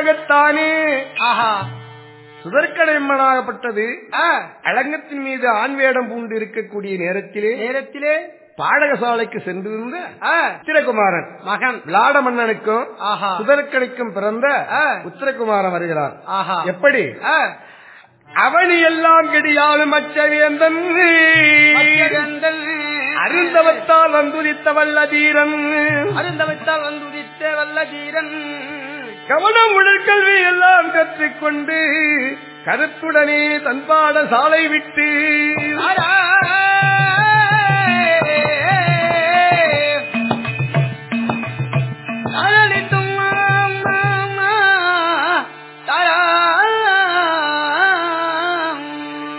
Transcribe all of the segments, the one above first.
அப்படியாகத்தானே ஆஹா. சுதற்கடைமனாகப்பட்டது அலங்கத்தின் மீது ஆண் வேடம் பூண்டு இருக்கக்கூடிய நேரத்திலே நேரத்திலே பாடகசாலைக்கு சென்றிருந்த உத்திரகுமாரன் மகன். விளாட மன்னனுக்கும் ஆஹா. சுதற்கனுக்கும் பிறந்த. உத்திரகுமாரன் வருகிறார். ஆஹா. எப்படி? அவனி எல்லாம் கெடியாலும் அச்சவேந்தன் அருந்தவத்தால் வந்துரித்த வல்ல தீரன் அருந்தவைத்தால் வந்துதித்த வல்ல தீரன் கவனம் உடற்கல்வி எல்லாம் கற்றுக்கொண்டு கருத்துடனே தன்பாட சாலை விட்டு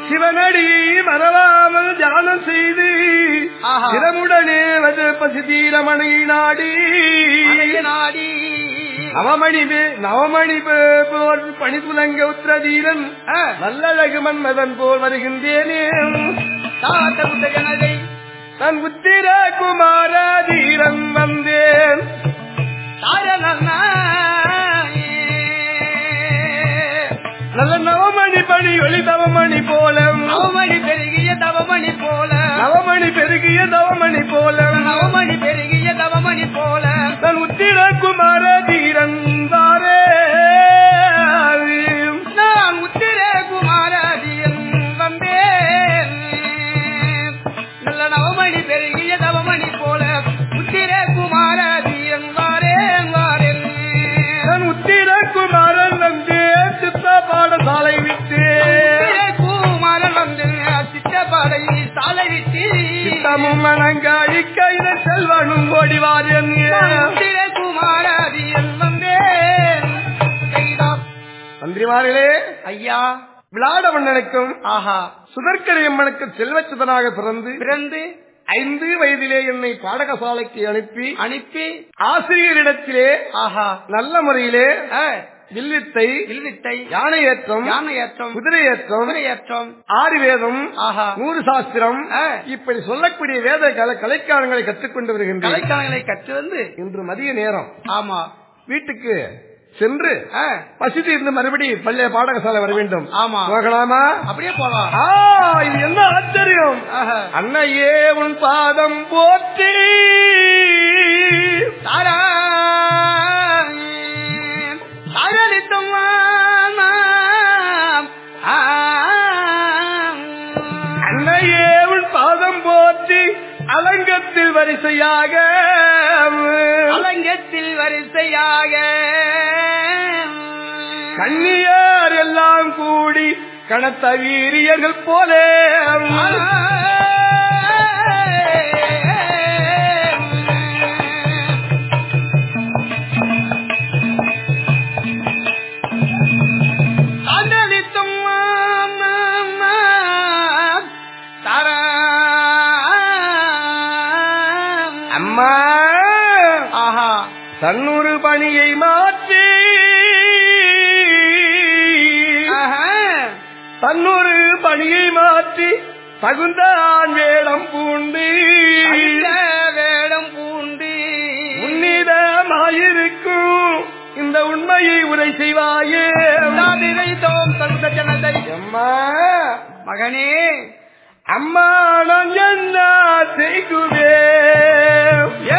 சிவனடி மறவாமல் தியானம் செய்து. திறமுடனே வது பசி தீரமணி நாடி நாடி நவமணி வே- நவமணி பே- போல் பணி துலங்க உத்திரதீரன் நல்லழகு மன்மதன் போல் வருகின்றேனே. தன் உத்திர குமார தீரன் வந்தேன் நல்ல நவமணி பணி ஒளி தவமணி போல நவமணி பெருகிய தவமணி போல நவமணி பெருகிய தவமணி போல நவமணி பெருகிய தவமணி போல தன் உத்திர சித்தமும் மனங்காடி கைத செல்வனும் கைதாப் மந்திரிமார்களே ஐயா. விளாட மன்னனுக்கும் ஆஹா. சுதற்கரையம்மனுக்கும் செல்வச்சுதனாக பிறந்து பிறந்து ஐந்து வயதிலே என்னை பாடகசாலைக்கு அனுப்பி அனுப்பி ஆசிரியரிடத்திலே ஆஹா. நல்ல முறையிலே வில்வித்தை வில்வித்தை யானை ஏற்றம் யானை ஏற்றம் குதிரை ஏற்றம் குதிரை ஏற்றம் ஆறு வேதம் ஆஹா. நூறு சாஸ்திரம். இப்படி சொல்லக்கூடிய வேத கல கலைக்காரங்களை கற்றுக்கொண்டு வருகின்றேன். கலைக்காலங்களை கற்று வந்து இன்று மதிய நேரம். ஆமா. வீட்டுக்கு சென்று பசி தீர்ந்து மறுபடி பள்ளிய பாடகசாலை வர வேண்டும். ஆமா. போகலாமா? அப்படியே போலாம். ஆ இது என்ன ஆச்சரியம். அன்னையே உன் பாதம் போற்றி தாரா. தாரளித்தம் அன்னையே உன் பாதம் போற்றி அலங்கத்தில் வரிசையாக. அலங்கத்தில் வரிசையாக. கண்ணியார் எல்லாம் கூடி கனத்த வீரியர்கள் போலே தன்னொரு பணியை மாற்றி. தன்னொரு பணியை மாற்றி தகுந்த ஆண் வேடம் பூண்டு. வேடம் பூண்டு. உன்னிடமாயிருக்கும் இந்த உண்மையை உரை செய்வாயே. நினைத்தோம் தகுந்த ஜனதை அம்மா மகனே. அம்மா நான் என்ன செய்குவேன் ஏ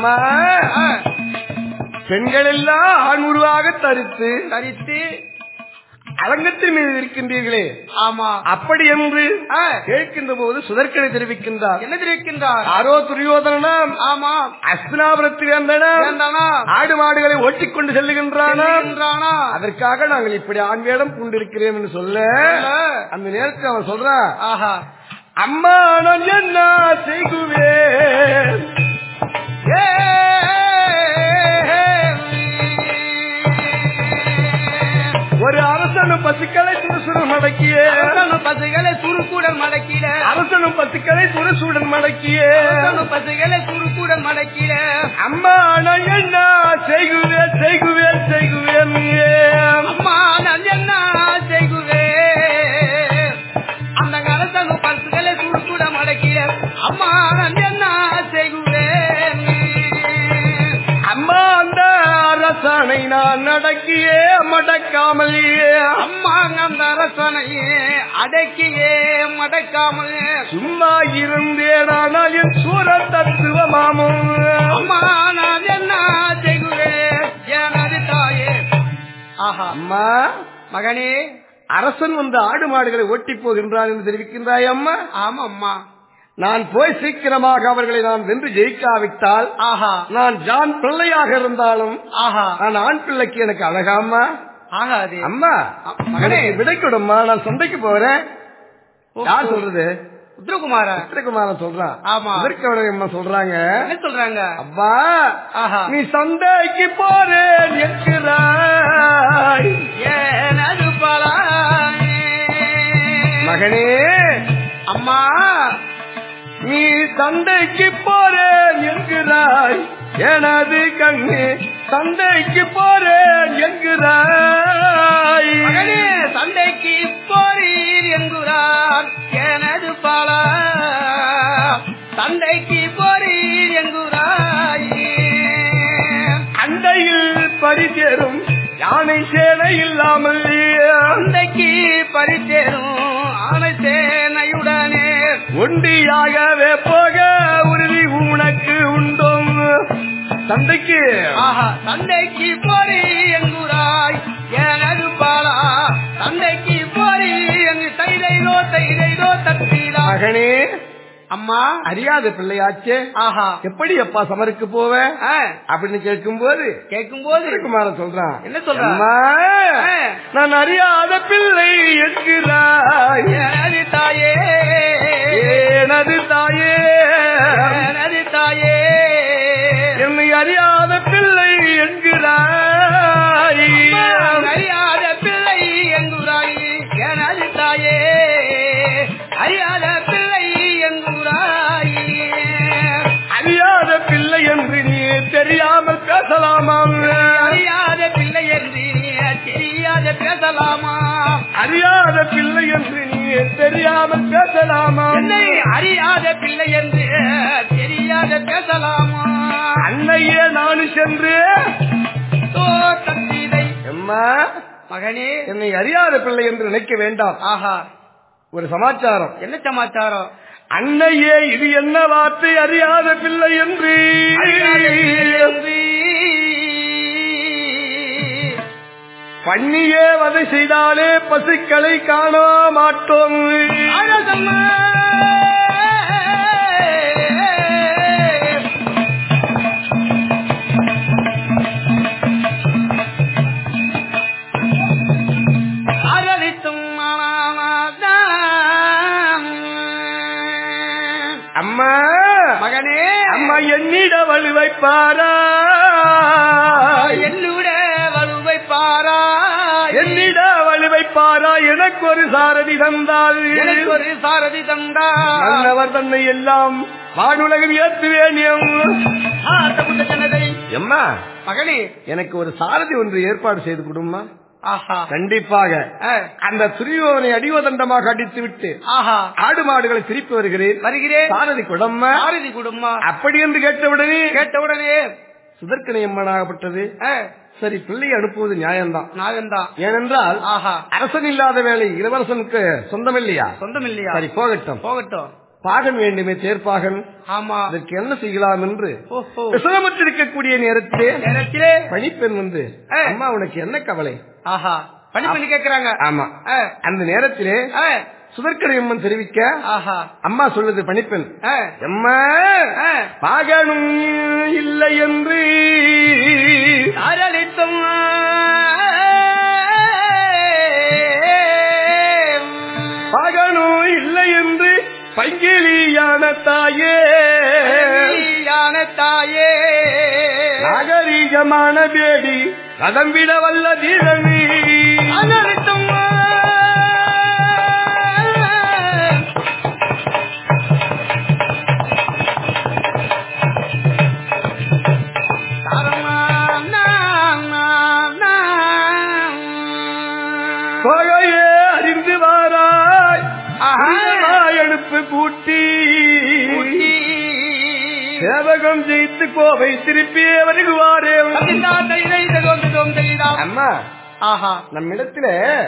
அம்மா பெண்கள் எல்லாம் ஆண் உருவாக தரித்து தரித்து அலங்கத்தின் மீது இருக்கின்றீர்களே ஆமா. அப்படி என்று கேட்கின்ற போது சுதற்கனை தெரிவிக்கின்றார். என்ன தெரிவிக்கின்றார்? யாரோ துரியோதனனாம். ஆமா. அஸ்தினாபுரத்தில் ஆடு மாடுகளை ஓட்டிக்கொண்டு செல்லுகின்றானா? அதற்காக நாங்கள் இப்படி ஆண் வேடம் பூண்டிருக்கிறேன் என்று சொல்ல. அந்த நேரத்தில் அவன் சொல்றான். ஆஹா. அம்மா நான் என்ன செய்குவேன்? ஒரு அரசனும் பசுக்களை சுறுசுடன் மடக்கியே பசுகளை சுருக்குடன் மடக்கிட அரசனும் பசுக்களை சுறுசுடன் மடக்கியே பசுகளை சுருக்குடன் மடக்கிட அம்மா நான் என்ன செய்குவேன் செய்குவேன் செய்குவேன் அம்மா நான் என்ன செய்குவேன் அந்த அரசனும் பசுகளை சுருக்குட மடக்கிட அம்மா நான் அரசனை நான் நடக்கியே மடக்காமலேயே. அம்மா அந்த அரசனையே அடக்கியே மடக்காமல் சும்மா இருந்தேனானால் என் சூர தத்துவமாமும் அம்மா நான் என்ன செய்குவேன் எனது தாயே. ஆஹா. அம்மா மகனே அரசன் வந்து ஆடு மாடுகளை ஓட்டி போகின்றான் என்று தெரிவிக்கின்றாய் அம்மா? ஆமா அம்மா நான் போய் சீக்கிரமாக அவர்களை நான் வென்று ஜெயிக்காவிட்டால் ஆஹா. நான் ஜான் பிள்ளையாக இருந்தாலும் ஆஹா. நான் ஆண் பிள்ளைக்கு எனக்கு அழகாமா ஆகாது. அம்மா மகனே விடை கொடும்மா நான் சண்டைக்கு போறேன். யார் சொல்றது? உத்ரகுமாரா சித்திரகுமாரன் சொல்றான். ஆமா. அம்மா சொல்றாங்க? என்ன சொல்றாங்க? அப்பா ஆஹா. நீ சண்டைக்கு போறேன் என்கிறாய். மகனே. அம்மா. நீ சண்டைக்கு போறேன் என்கிறாய். எனது கண்ணு சண்டைக்கு போறேன் என்கிறாய். சண்டைக்கு போறீர் என்கிறார். எனது பலா சண்டைக்கு போறீர் என்கிறாய். அண்டையில் பரிசேரும் யானை சேனை இல்லாமல். சண்டைக்கு பரிசேரும் ஆனை சேனையுடனே. ஒண்டியாகவே சண்டைக்கு ஆஹா சண்டைக்கு போரி எங்குராய் எனது பாலா சண்டைக்கு போரி எங்கு தைதைதோ தைதைதோ தத்தீரா? மகனே அம்மா. அறியாத பிள்ளையாச்சே. ஆஹா. எப்படி அப்பா சமருக்கு போவ? அப்படின்னு கேட்கும் போது கேட்கும் போது குமாரன் சொல்றான் என்ன சொல்றான்? நான் அறியாத பிள்ளை என்கிறாய். எனது தாயே. எனது தாயே? எனது தாயே. அறியாத பிள்ளை என்கிறாய். அறியாத பிள்ளை எங்குராய் எனது தாயே அறியாத பிள்ளை எங்குராய் அறியாத பிள்ளை என்று நீ தெரியாமல் பேசலாமாம் அறியாத பிள்ளை என்று நீ தெரியாத பேசலாமா? அறியாத பிள்ளை என்று நீ தெரியாமல் பேசலாமாம் என்னை அறியாத பிள்ளை என்று தெரியாத பேசலாமா? அன்னையே நானு சென்று அம்மா மகனே. என்னை அறியாத பிள்ளை என்று நினைக்க வேண்டாம். ஆஹா. ஒரு சமாச்சாரம். என்ன சமாச்சாரம்? அன்னையே இது என்ன வார்த்தை அறியாத பிள்ளை என்று? அறியாத பிள்ளை என்று. பண்ணியே வதை செய்தாலே பசுக்களை காண மாட்டோம். மகனே அம்மா என்னிட வலுவை பாரா என்னுட வலுவை பாரா என்னிட வலுவை பாரா எனக்கு ஒரு சாரதி தந்தால் எனக்கு ஒரு சாரதி தந்தா மன்னவர் தன்னை எல்லாம் வானுலகம் ஏற்றுவேன் ஜனதை. எம்மா மகனே எனக்கு ஒரு சாரதி ஒன்று ஏற்பாடு செய்து கொடுமா கண்டிப்பாக. அந்த துரியோனை அடிவதண்டமாக அடித்து விட்டு ஆஹா. ஆடு மாடுகளை திருப்பி வருகிறேன். வருகிறேன். சாரதி குடம்மா? சாரதி குடும்பம் அப்படி என்று கேட்டவுடனே கேட்டவுடனே சுதர்க்கனை அம்மனாகப்பட்டது. ஆ, சரி பிள்ளை அனுப்புவது நியாயம்தான். நாகந்தான் ஏனென்றால் ஆஹா. அரசன் இல்லாத வேலை இளவரசனுக்கு சொந்தம் இல்லையா சொந்தம் இல்லையா சரி போகட்டும். போகட்டும். பாகன் வேண்டுமே தேர்ப்பாகன் ஆமா. அதற்கு என்ன செய்யலாம் என்று ஓஹோ. விசனமற்றிருக்கக்கூடிய நேரத்திலே நேரத்திலே. பணிப்பெண் வந்து. அம்மா உனக்கு என்ன கவலை? ஆஹா. பண்ணி கேக்குறாங்க. ஆமா. அந்த நேரத்திலே சுதர்க்கரை அம்மன் தெரிவிக்க ஆஹா. அம்மா சொல்லுது பணிப்பெண். அம்மா. பாகனும் இல்லை என்று. அரளித்தும் தாயே. யான தாயே. நாகரீகமான பேடி ரதம் விட வல்ல தீரனி எழுப்பு கூட்டி சேவகம் ஜெயித்து கோவை திருப்பியே வருகுவாரே அம்மா ஆஹா.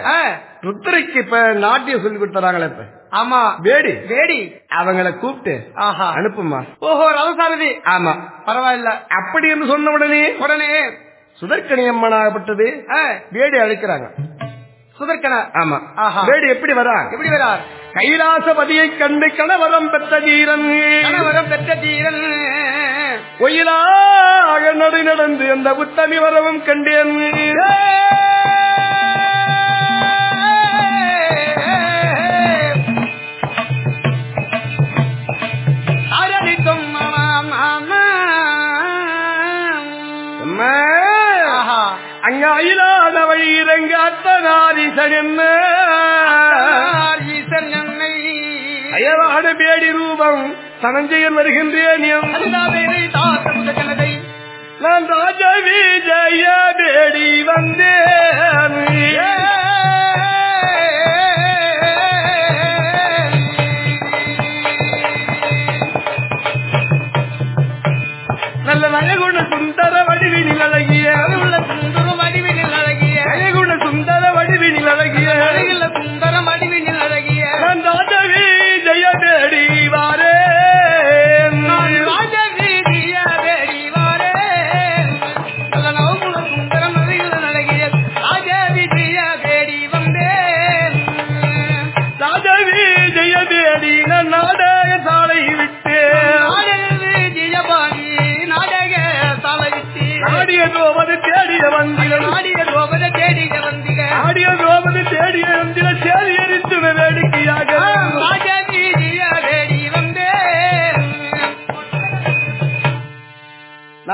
ஆ, ருத்ரைக்கு இப்ப நாட்டியம் சொல்லி கொடுத்துறாங்களே இப்ப. ஆமா. வேடி. வேடி. அவங்கள கூப்பிட்டு ஆஹா. அனுப்புமா ஓஹோ ரவசாரதி ஆமா. பரவாயில்ல. அப்படி என்று சொன்ன உடனே உடனே. சுதர்க்கணி அம்மனாகப்பட்டது வேடி அழைக்கிறாங்க. ஆமா. வேடி எப்படி வரா? எப்படி வரார் கைலாசபதியை கண்டு கணவரம் பெற்ற தீரன். கணவரம் பெற்ற தீரன். ஒயிலாக நடு நடந்து அந்த உத்தமி வரவும் கண்டேன். அங்க அயிலாத வழி இறங்க அத்தனாரிசன் என்ன என்னை அயலாட பேடி ரூபம் சனஞ்சயன் வருகின்றேன் நான் ராஜ விஜய பேடி வந்தேன்.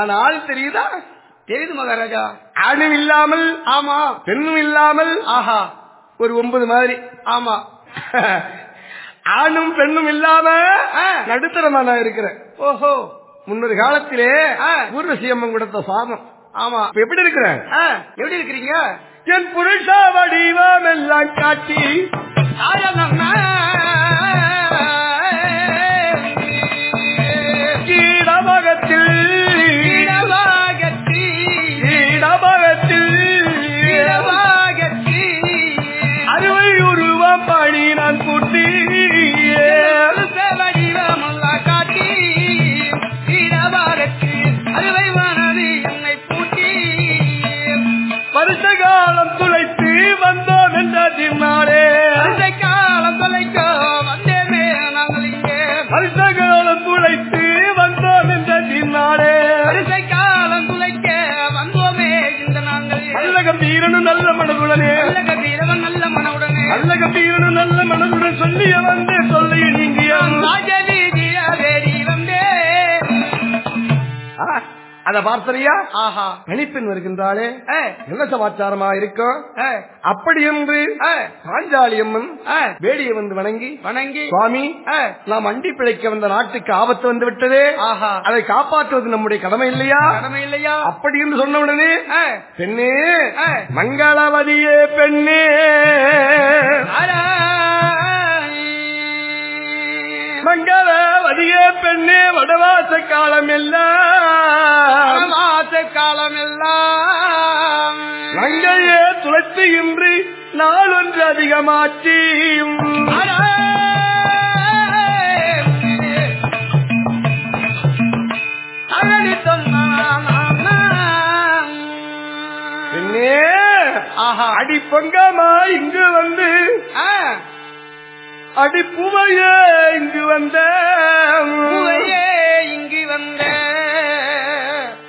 நான் ஆள் தெரியுதா? தெரியுது மகாராஜா. ஆணும் இல்லாமல் ஆமா. பெண்ணும் இல்லாமல். ஆஹா. ஒரு ஒன்பது மாதிரி. ஆமா. ஆணும் பெண்ணும் இல்லாம. நடுத்தரமா நான் இருக்கிறேன். ஓஹோ. முன்னொரு காலத்திலே. ஊர்வசியம்மன் கொடுத்த சாதம் ஆமா. எப்படி இருக்கிறேன்? எப்படி இருக்கிறீங்க? என் புருஷ வடிவம் எல்லாம் காட்டி. கீழமகத்தில் அறுவை மனது என்னை பூட்டி. வருஷ காலம் துளைத்து வந்தோம் என்ற தின்னாலே அரை காலம் தொலைக்க வந்தேனே நாங்கள் இங்கே. வருஷ காலம் துளைத்து வந்தோம் என்ற தின்னாலே அரிசை காலம் துளைக்க வந்தோமே இந்த நாங்கள். நல்ல கம்பீரனும் நல்ல மனதுடனே. நல்ல கபீரவன் நல்ல மனவுடனே நல்ல கம்பீரனும் நல்ல மனதுடன் சொல்லிய வந்து அத பார்த்தறியா ஆஹா. கணிப்பெண் வருகின்றாளே. என்ன சமாச்சாரமா இருக்கும் அப்படி என்று ஏ, பாஞ்சாலி அம்மன் ஏ, வேடியை வந்து வணங்கி வணங்கி சுவாமி நாம் அண்டி பிழைக்க வந்த நாட்டுக்கு ஆபத்து வந்து விட்டதே. ஆஹா. அதை காப்பாற்றுவது நம்முடைய கடமை இல்லையா? கடமை இல்லையா? அப்படி என்று சொன்ன உடனே பெண்ணே மங்களவதியே பெண்ணே. மங்களவதியே பெண்ணே வடவாச காலம் எல்லாம் மாச காலம் எல்லாம் மங்கையே துளைத்து இன்று நாளொன்று அதிகமாற்றி அடி பொங்கமா இங்கு வந்து அடி பூவையே இங்கு வந்த இங்கு வந்த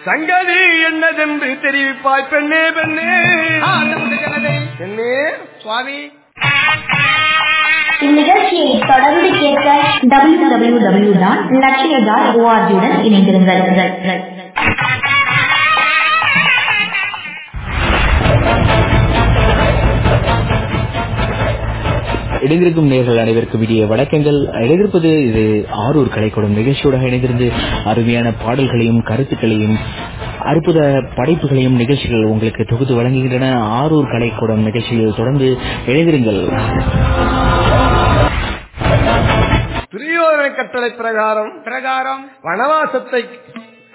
சங்கதி என்னதென்று தெரிவிப்பாய் பெண்ணே பெண்ணே. பெண்ணே. சுவாமி. இந்நிகழ்ச்சியை தொடர்ந்து கேட்க W W W dot Latchiya dot ஓஆர்ஜியுடன் இணைந்திருங்கள். இணைந்திருக்கும் நேர்கள் அனைவருக்கும் விடிய வணக்கங்கள். இணைந்திருப்பது இது ஆரூர் கலைக்கூடம் நிகழ்ச்சியோட இணைந்திருந்து அருமையான பாடல்களையும் கருத்துக்களையும் அற்புத படைப்புகளையும் நிகழ்ச்சிகள் உங்களுக்கு தொகுத்து வழங்குகின்றன. ஆரூர் கலைக்கூடம் நிகழ்ச்சியில் தொடர்ந்து இணைந்திருங்கள். துரியோதன கட்டளை பிரகாரம் பிரகாரம். வனவாசத்தை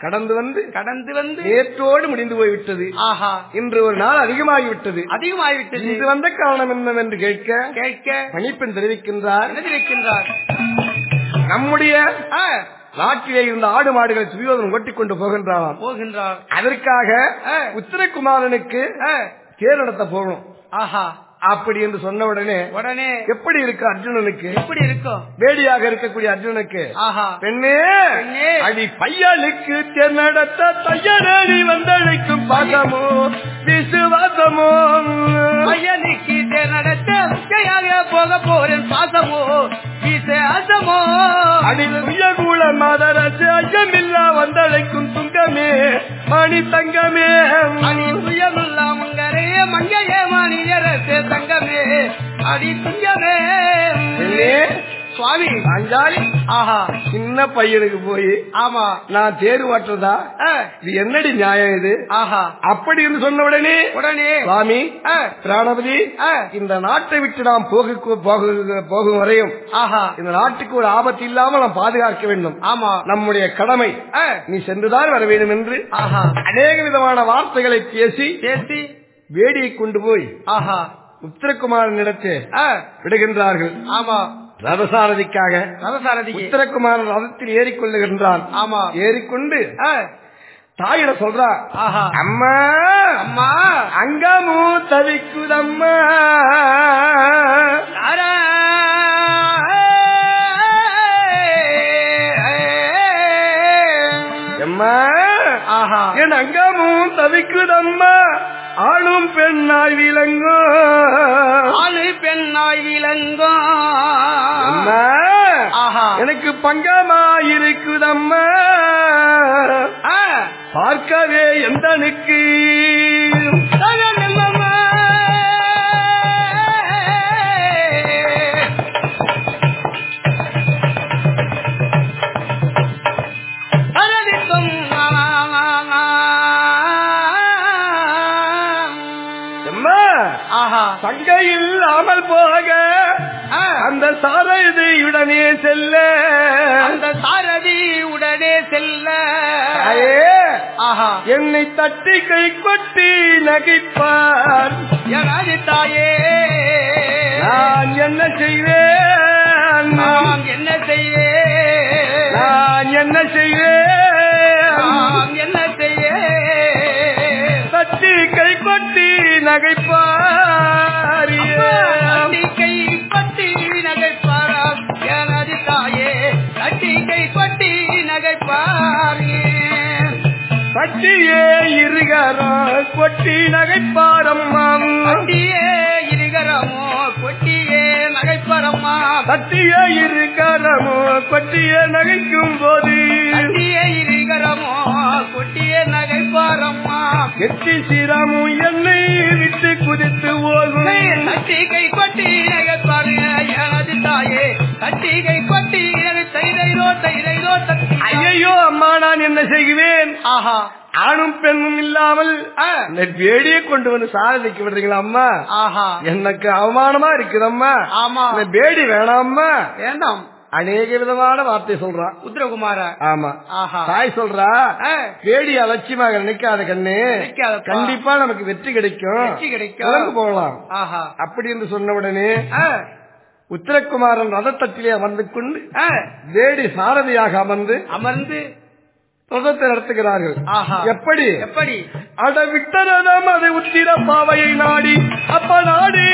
கடந்து வந்து கடந்து வந்து நேற்றோடு முடிந்து போய்விட்டது. ஆஹா. இன்று ஒரு நாள் அதிகமாகிவிட்டது. அதிகமாகிவிட்டது. இன்று வந்த காரணம் என்னவென்று கேட்க கேட்க பணிப்பெண் தெரிவிக்கின்றார். நினைத்திருக்கின்றார் நம்முடைய நாட்டிலே இருந்த ஆடு மாடுகளை துரியோதனன் ஓட்டிக் கொண்டு போகின்றாராம் போகின்றார். அதற்காக. உத்தரகுமாரனுக்கு தேர் நடத்த போகணும். ஆஹா. அப்படி என்று சொன்ன உடனே உடனே எப்படி இருக்கு அர்ஜுனனுக்கு? எப்படி இருக்கும் வேடியாக இருக்கக்கூடிய அர்ஜுனனுக்கு. ஆஹா. பெண்ணே. அடி பையனுக்கு நடத்த தையனடி வந்தழைக்கும் பாசமோ விசுவாசமோ. பையனுக்கு நடத்த போக போறேன் பாசமோ விசேஷமோ. அடி சுயகூல மாதரசு ஐயமில்லா வந்தழைக்கும் துங்கமே மணி தங்கமே பெண்ணே, சுவாமி. அஞ்சாலி? ஆஹா. சின்ன பையனுக்கு போய் ஆமா. நான் தேர் ஓட்டுறதா? ஆ, இது என்னடி நியாயம் இது? ஆஹா. அப்படி என்று சொன்ன உடனே உடனே. சுவாமி பிராணபதி இந்த நாட்டை விட்டு நாம் போக போக- போகும் வரையும் ஆஹா. இந்த நாட்டுக்கு ஒரு ஆபத்து இல்லாமல் நாம் பாதுகாக்க வேண்டும். ஆமா. நம்முடைய கடமை. நீ சென்றுதான் வர வேண்டும் என்று ஆஹா. அநேக விதமான வார்த்தைகளை பேசி சேர்த்தி வேடியை கொண்டு போய் ஆஹா. உத்தரகுமாரனிடத்து விடுகின்றார்கள். ஆமா. ரதசாரதிக்காக ரதசாரதிக்கு. உத்தரகுமாரன் ரதத்தில் ஏறிக்கொள்ளுகின்றான். ஆமா. ஏறிக்கொண்டு தாயிட சொல்றா அம்மா அம்மா. அங்கமு தவிக்குதம்மா? எம்மா ஆஹா. என் அங்கமும் தவிக்குதம்மா. ஆளும் பெண்ணாய் விளங்கும். ஆளு பெண்ணாய் ஆஹா. எனக்கு பங்கமாயிருக்குதம்மா. பார்க்கவே எந்தனுக்கு? இல்லாமல் போக. அந்த சாரதியுடனே செல்ல. அந்த சாரதி உடனே செல்ல. என்னை தட்டி கை கொட்டி நகைப்பார். எனது தாயே? நான் என்ன செய்வேன்? நாம் என்ன செய்யே நான் என்ன செய்வேன்? தட்டியே இருகரம் கொட்டி நகைப்பாரம்மா. கட்டியே இருகரமோ கொட்டியே நகைப்பரம்மா. தட்டியே இருகரமோ கொட்டியே நகைக்கும் போது கட்டியே இருகரமோ கொட்டியே நகைப்பாரம்மா. எட்டி சிரமும் என்னை விட்டு குதித்து ஓகும் கட்டிகை கொட்டி நகைப்பாரு எனது தாயே. கட்டிகை கொட்டி தட்டி ஐயோ அம்மா நான் என்ன செய்வேன் ஆஹா. ஆணும் பெண்ணும் இல்லாமல் வேடியை கொண்டு வந்து சாரதிக்கு விடுறீங்களா அம்மா? ஆஹா. எனக்கு அவமானமா இருக்குதம்மா ஆமா. பேடி வேணாம்மா வேண்டாம். அநேக விதமான வார்த்தை சொல்றான் உத்தரகுமார. ஆமா. ஆஹா. தாய் சொல்றா வேடி அலட்சியமாக நினைக்காத கண்ணு. கண்டிப்பா நமக்கு வெற்றி கிடைக்கும். வெற்றி கிடைக்கும். போகலாம். ஆஹா. அப்படி என்று சொன்ன உடனே உத்தரகுமாரன் ரதத்தட்டிலே அமர்ந்து கொண்டு வேடி சாரதியாக அமர்ந்து அமர்ந்து ரதத்தை நடத்துகிறார்கள். எப்படி? எப்படி? அட விட்டரதம் அது உத்திர பாவையை நாடி அப்ப நாடி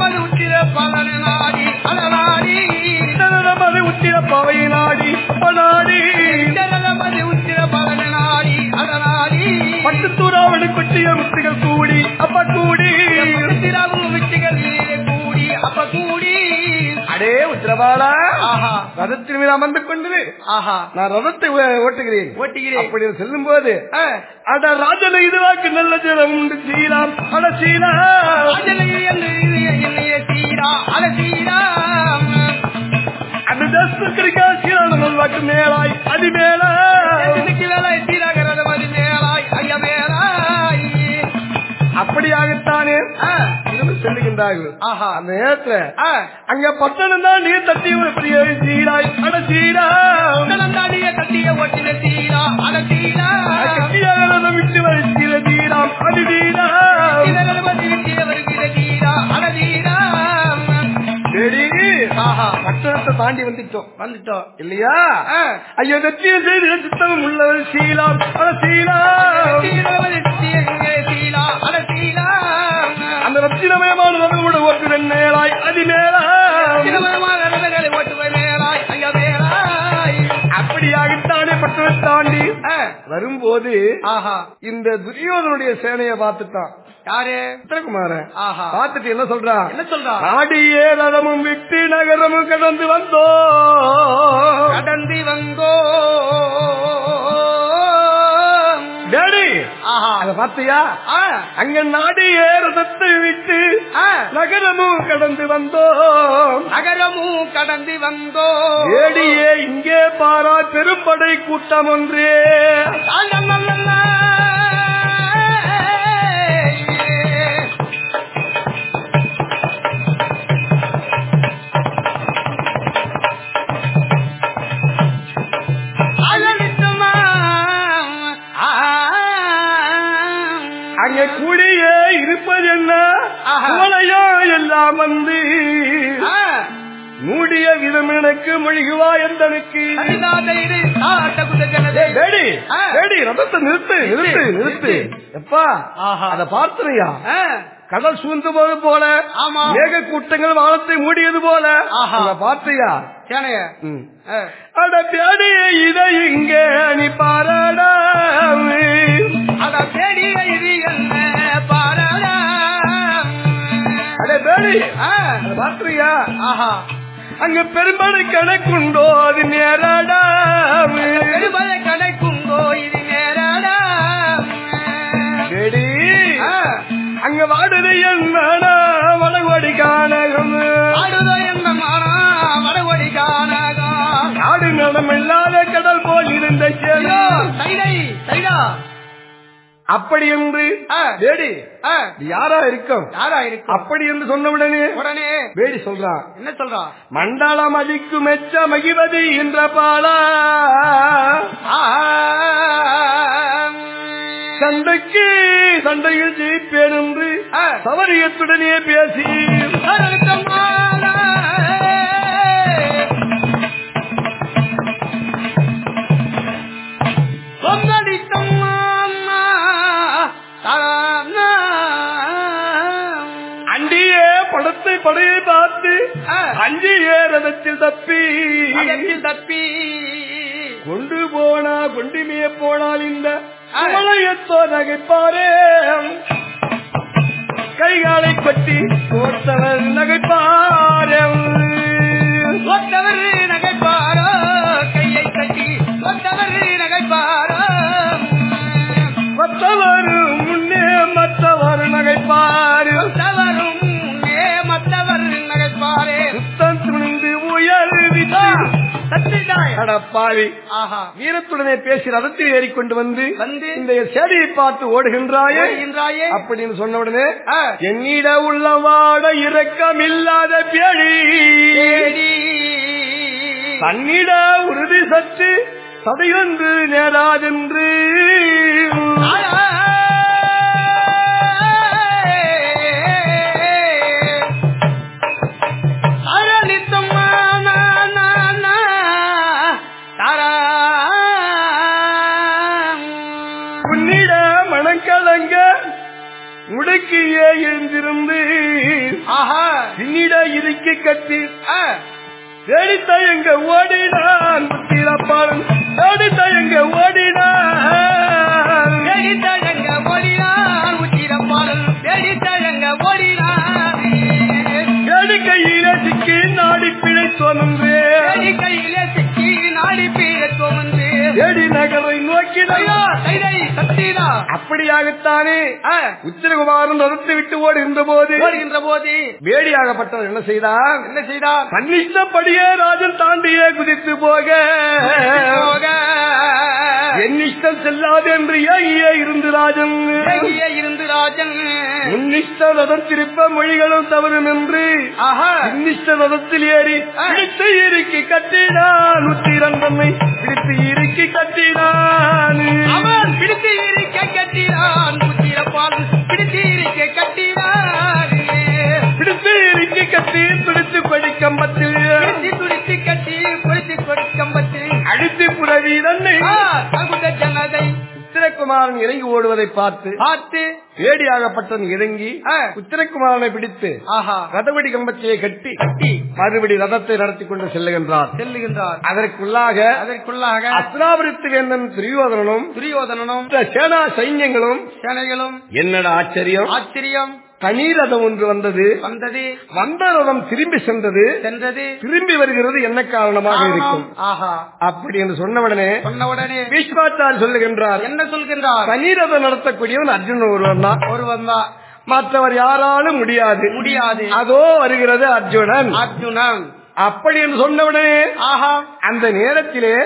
மது உச்சிர பலன நாடி அலநாடி விட்டரதம் அது உத்திர பாவையை நாடி நாடி மது உச்சிர பலன நாடி அலநாடி பட்டு தூராவணி கொட்டிய முத்துகள் கூடி அப்ப கூடி. கூடி அப்ப கூடி ரதத்தின் மீது அமர்ந்து கொண்டு. ஆஹா. நான் ரதத்தை ஓட்டுகிறேன். ஓட்டுகிறேன். அப்படி செல்லும் போது. அட ராஜன இதுவாக்கு நல்ல ஜனம் உண்டு சீராம். அட என்னைய சீரா. அட சீரா. அது தஸ்துக்கரிக்கா சீரான நல்வாக்கு மேலாய் அது மேலா. எதுக்கு வேலை சீராகிறது மதி மேலாய் ஐயா மேலாய். அப்படியாகத்தானே? செல்லுகின்றார்கள் ஆஹா. அந்த நேரத்துல. அங்க பட்டணம் தான் நீர் தட்டி ஒரு பெரிய சீராய் அட சீராம் கலந்தாடிய கட்டிய ஓட்டின சீரா அட சீரா விட்டு வருகிற தீராம் அது தீராம் இதரமதி பட்டணத்தை தாண்டி வந்துட்டோம். வந்துட்டோம். இல்லையா. ஐயோ நெற்றிய செய்து சித்தம் உள்ளவர் சீலாம் அட சீலாம் அந்த ரத்தினமயமான ரதங்களோட ஓட்டுடன் மேலாய் அது ரதங்களை ஓட்டுவர் மேலாய். ஐயா மேலாய் அப்படியாகத்தானே பட்டணத்தை தாண்டி. வரும்போது ஆஹா. இந்த துரியோதனுடைய சேனையை பார்த்துட்டான். யாரு? உத்தரகுமாரன். ஆஹா. பார்த்துட்டு என்ன சொல்றான் என்ன சொல்றா? ரதமும் விட்டு நகரமும் கடந்து வந்தோ. கடந்தி வந்தோ. டேடி ஆஹா. அத பார்த்தியா? ஆ, அங்க நாடியே ரதத்தை விட்டு. நகரமும் கடந்து வந்தோம் நகரமும் கடந்து வந்தோ. ஏடியே இங்கே பாரா பெரும்படை கூட்டம் ஒன்றே. ஆஹா. குவளையோ எல்லாம் வந்து. மூடிய விதம் எனக்கு மொழிகுவா ரதத்தை நிறுத்து நிறுத்து நிறுத்து எப்பா ஆஹா. அத பார்த்துறியா. கடல் சூழ்ந்து போது போல. மேக கூட்டங்கள் வானத்தை மூடியது போல ஆஹா. அத பார்த்தியா. அட பேடி இதை இங்கே நீ பாராடா பார்த்தியா ஆஹா. அங்க பெரும்படை கணக்குண்டோ அது நேராடா. பெருமலை கணக்குங்கோ இது நேரடா. அங்க வாடுது என்ன வடகோடி காணகம் ஆடுதோ எங்க மானா வடவடி காணகா நாடு நடம் இல்லாத கடல் போல் இருந்த சைடை சைடா. அப்படி என்று. இது யாரா இருக்கும்? யாரா இருக்கு அப்படி என்று சொன்ன உடனே உடனே பேடி சொல்றான் என்ன சொல்றா? மண்டலம் அதிக்கு மெச்ச மகிழ்வதி என்ற பாலா. சண்டைக்கு சண்டையில் ஜெயிப்பேன் என்று. சவரியத்துடனே பேசி. ஆ. அஞ்சியே ரதத்தில் தப்பி தப்பி. கொண்டு போனா கொண்டுமே போனால் இந்த. குவளையத்தோ நகைப்பாரே. கைகாலை கொட்டி கோத்தவர் நகைப்பாரே. சொத்தவர் நகைப்பாரோ? கையை தட்டி சொத்தவர் நகைப்பாரோ? மற்றவர் முன்னே மற்றவர் நகைப்பாரு. ஆஹா. வீரத்துடனே பேசி ரதத்தில் ஏறிக்கொண்டு வந்து வந்து இந்த சேடியை பார்த்து ஓடுகின்றாயே ஓடுகின்றாயே. அப்படின்னு சொன்ன உடனே. என்னிட உள்ளவாட இரக்கம் இல்லாத பேடி தன்னிட உறுதி சற்று சதையொன்று நேராதென்று. முடக்கியே எழுந்திருந்து பின்னிட இறுக்கி கட்டி தேடித்த எங்க ஓடினான் முத்திரப்பாளன் தேடித்த எங்க ஓடினான். தேடி கையில சிக்கி நாடி பிழை சொன்னே தேடி நகரை சத்தீனா அப்படியாகத்தானே உத்திரகுமாரன் ரதத்தை விட்டு ஓடுகின்ற போது ஓடுகின்ற போது வேடியாகப்பட்டவர் என்ன செய்தார் என்ன செய்தார் தன்னிஷ்டப்படியே ராஜன் தாண்டியே குதித்து போக. என் இஷ்டம் செல்லாது என்று ஏகியே இருந்து ராஜன். இறங்கியே இருந்து ராஜன். முன்னிஷ்ட ரதம் திருப்ப மொழிகளும் தவறும் என்று ஆஹா. பின்னிஷ்ட ரதத்தில் ஏறி பிடித்து இறுக்கி கட்டினான் உத்திரன் தன்னை. பிடித்து இறுக்கி கட்டினான். அவன் பிடித்து இருக்க கட்டினான். புத்திரப்பால் பிடித்து இருக்க கட்டினான் பிடித்து இறுக்கி கட்டி பிடித்து கொடிக்கம்பத்தில் பிடித்து துடித்து கட்டி பொறித்து கொடுக்கம்பத்து அடித்து புறவி தன்னை. ஜனதை. உத்திரகுமாரன் இறங்கி ஓடுவதை பார்த்து பார்த்து வேடியாகப்பட்டவன் இறங்கி. உத்திரகுமாரனை பிடித்து ஆஹா. ரதவடி கம்பத்திலே கட்டி கட்டி. மறுபடி ரதத்தை நடத்தி கொண்டு செல்லுகின்றார். செல்லுகின்றார். அதற்குள்ளாக அதற்குள்ளாக அஸ்ராபுரத்து வேந்தன் துரியோதனனும் துரியோதனனும் சேனா சைன்யங்களும் சேனைகளும் என்னடா ஆச்சரியம்? ஆச்சரியம். தனி ரதம் ஒன்று வந்தது. வந்தது. வந்த ரதம் திரும்பி சென்றது. சென்றது. திரும்பி வருகிறது என்ன காரணமாக இருக்கும்? ஆஹா. அப்படி என்று சொன்ன உடனே பீஷ்மாச்சார் சொல்லுகின்றார். என்ன சொல்கின்றார்? தனி ரதம் நடத்தக்கூடியவன் அர்ஜுனன் ஒருவன் தான். ஒருவன் தான். மற்றவர் யாராலும் முடியாது. முடியாது. அதோ வருகிறது அர்ஜுனன். அர்ஜுனன். அப்படி என்று சொன்னவுடனே ஆஹா. அந்த நேரத்திலே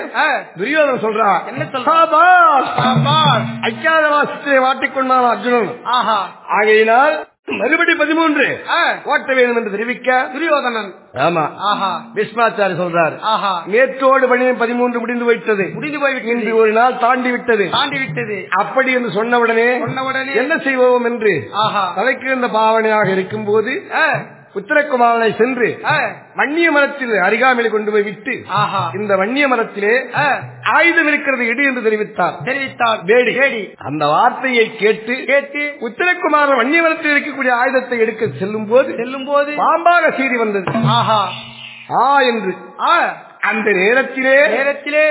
துரியோதன் சொல்றான் என்ன சொல்றான்? "சாபாஷ்! சாபாஷ். அஜாதவாசத்திலே வாட்டிக்கொண்டான் அர்ஜுனன். ஆஹா. ஆகையினால் மறுபடி பதிமூன்று. ஓட்ட வேண்டும் என்று தெரிவிக்க. துரியோதனன். ஆமா. ஆஹா. பீஷ்மாச்சாரி சொல்றார். ஆஹா. நேற்றோடு பணி பதிமூன்று முடிந்து வைத்தது முடிந்து போய்விட்டது. இன்று ஒரு நாள் தாண்டி விட்டது. தாண்டி விட்டது அப்படி என்று சொன்னவுடனே சொன்ன உடனே என்ன செய்வோம் என்று? ஆஹா. தலைக்கிழந்த பாவனையாக இருக்கும் போது உத்தரகுமாரனை சென்று வன்னிய மரத்தில் அருகாமையில் கொண்டு போய் விட்டு இந்த வன்னிய மரத்திலே ஆயுதம் இருக்கிறது இடி என்று தெரிவித்தார். தெரிவித்தார். வேடி. வேடி. அந்த வார்த்தையை கேட்டு கேட்டு உத்தரகுமாரன் வன்னிய மரத்தில் இருக்கக்கூடிய ஆயுதத்தை எடுக்க செல்லும் போது செல்லும் போது பாம்பாக சீறி வந்தது. ஆஹா. ஆ என்று அந்த நேரத்திலே நேரத்திலே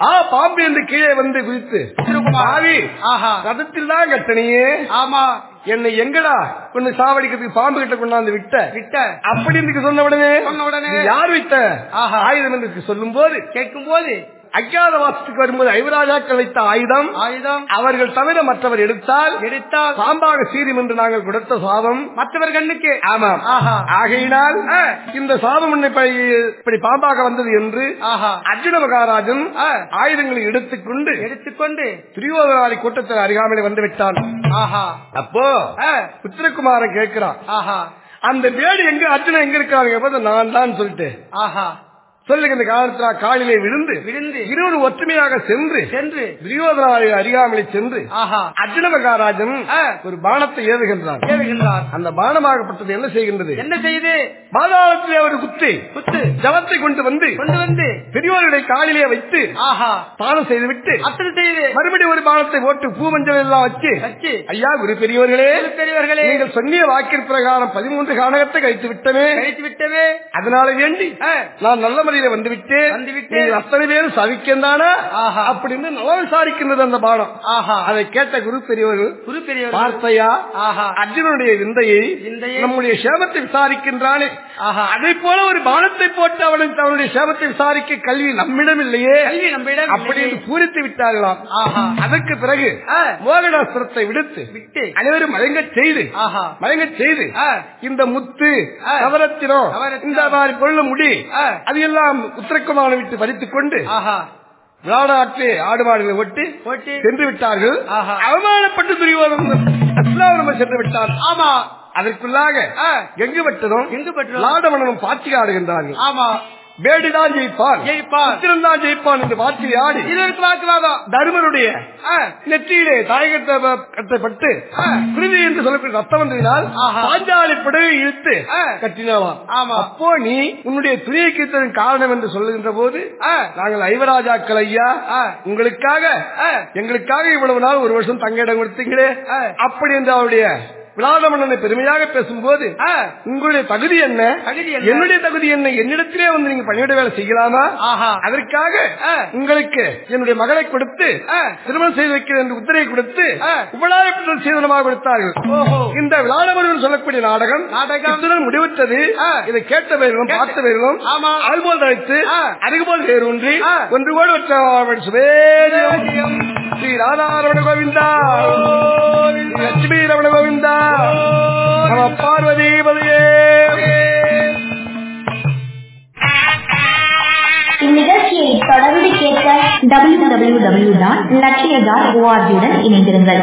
ஆ பாம்பு என்று கீழே வந்து குதித்து. திருக்குமார். ஆவி. ஆஹா. ரதத்தில் தான் கட்டணியே ஆமா. என்னை எங்கடா கொண்டு சாவடிக்கிறதுக்கு பாம்பு கிட்ட கொண்டாந்து விட்ட? விட்ட. அப்படி சொன்ன உடனே சொன்ன உடனே. யார் விட்ட? ஆஹா. ஆயுதம் என்று சொல்லும் போது கேட்கும் போது அஜாத வாசத்துக்கு வரும்போது ஐவராஜாக்கள் வைத்த ஆயுதம். ஆயுதம். அவர்கள் தவிர மற்றவர் எடுத்தால் எடுத்தால் பாம்பாக சீரும் என்று நாங்கள் கொடுத்த சாபம். மற்றவர் கண்ணுக்கு. ஆமாம் ஆஹா. ஆகையினால் இந்த சாபம் இப்படி பாம்பாக வந்தது என்று அர்ஜுன மகாராஜன். ஆயுதங்களை எடுத்துக்கொண்டு எடுத்துக்கொண்டு. துரியோதனாரி கூட்டத்தில் அருகாமையில் வந்து விட்டான் ஆஹா. அப்போ ஆ, உத்திரகுமாரன் கேட்கிறான். ஆஹா. அந்த வேடு எங்க அர்ஜுனன் எங்க இருக்காங்க போது நான் தான் சொல்லிட்டு. ஆஹா. சொல்லுகின்ற காலத்துல காலிலே விழுந்து விழுந்து. இருவரும் ஒற்றுமையாக சென்று சென்று. துரியோதனாரி அருகாமையில் சென்று அர்ஜுன மகாராஜன். ஒரு பானத்தை ஏவுகின்றான். ஏவுகின்றார் அந்த பானமாகப்பட்டது என்ன செய்கின்றது? என்ன செய்து? பாதாளத்திலே ஒரு குத்தி குத்து. ஜலத்தை கொண்டு வந்து கொண்டு வந்து பெரியவருடைய காலிலே வைத்து ஆஹா. தானம் செய்து விட்டு அத்தனை செய்து மறுபடியும் ஒரு பானத்தை போட்டு பூமஞ்சள் எல்லாம் வச்சு வச்சு. ஐயா குரு பெரியவர்களே பெரியவர்களே நீங்கள் சொன்னிய வாக்கின் பிரகாரம் பதிமூன்று காணகத்தை கழித்து விட்டமே கழித்து விட்டவே அதனால வேண்டி நான் நல்ல முறையில வந்து விட்டேன் வந்து விட்டேன். நீங்கள் அத்தனை பேரும் சவிக்கந்தானா. அப்படின்னு நல்லா விசாரிக்கின்றது அந்த ஆஹா. அதை கேட்ட குரு பெரியவர்கள் குரு பெரியவர் பார்த்தையா? ஆஹா. அர்ஜுனனுடைய விந்தையை நம்முடைய சேமத்தை விசாரிக்கின்றானே. அதை போல ஒரு பானத்தை போட்டு அவனுக்கு அவனுடைய சேமத்தை விசாரிக்க கல்வி நம்மிடம் இல்லையே? நம்மிடம் அப்படி இல்லையே. என்று பூரித்து விட்டார்களாம். அதற்கு பிறகு ஆ, மோகனாஸ்திரத்தை விடுத்து விட்டு. அனைவரும் மயங்கச் செய்து ஆஹா. மயங்கச் செய்து இந்த முத்து. நவரத்தினம். இந்த மாதிரி பொருள் முடி. அது எல்லாம் உத்திரக்குமான விட்டு பறித்துக் கொண்டு ஆஹா. விளையாடாற்று ஆடு மாடுகளை ஒட்டி சென்று விட்டார்கள். அவமானப்பட்டு துரியோதனன் அஸ்லாவனம் சென்று விட்டார் ஆமா. அதற்குள்ளாக எங்கு பட்டதும் எங்கு பட்டதும்? லாடமனனும் பாட்சி ஆடுகின்றார்கள் ஆமா. வேடுதான் ஜெயிப்பான் ஜெயிப்பான். தான் ஜெயிப்பான் என்று பாட்சி ஆடி தருமனுடைய ஆ, நெற்றியிலே தாயகத்தை ஆ. குருவி என்று சொல்லக்கூடிய ரத்தம் வந்ததினால். பாஞ்சாலி படகு இழுத்து. கட்டினாவாம் ஆமா. அப்போ நீ உன்னுடைய துணியை கீர்த்ததன் காரணம் என்று சொல்லுகின்ற போது நாங்கள் ஐவராஜாக்கள் ஐயா. உங்களுக்காக எங்களுக்காக இவ்வளவு நாள் ஒரு வருஷம் தங்க இடம் கொடுத்தீங்களே. அப்படி என்று அவருடைய விளாட மன்னனை பெருமையாக பேசும்போது உங்களுடைய தகுதி என்ன? என்னுடைய தகுதி என்ன என்னிடத்திலே வந்து நீங்க பணியிட வேலை செய்யலாமா. அதற்காக. உங்களுக்கு என்னுடைய மகளை கொடுத்து. திருமணம் செய்து வைக்கிறேன் என்று உத்தரவை கொடுத்து. உபலாயப்பட்ட சீதனமாக கொடுத்தார்கள். இந்த விளாடமருவன் சொல்லக்கூடிய நாடகம் நாடகம். முடிவுற்றது. இதை கேட்ட பேர்களும் கேட்ட- பார்த்த பேர்களும் ஆமா. ஆள்போல் தழைத்து ஆ. அருகுபோல் வேறு ஒன்றி. ஒன்று கூட சுவேரியம். ஸ்ரீ ராதாரமண கோவிந்தா. லட்சுமி ரமண கோவிந்தா நம்ம பார்வதி பதியே இந்நிகழ்ச்சியை தொடர்ந்து கேட்க W W W dot Latchiya dot ஓஆர்ஜியுடன் இணைந்திருங்கள்.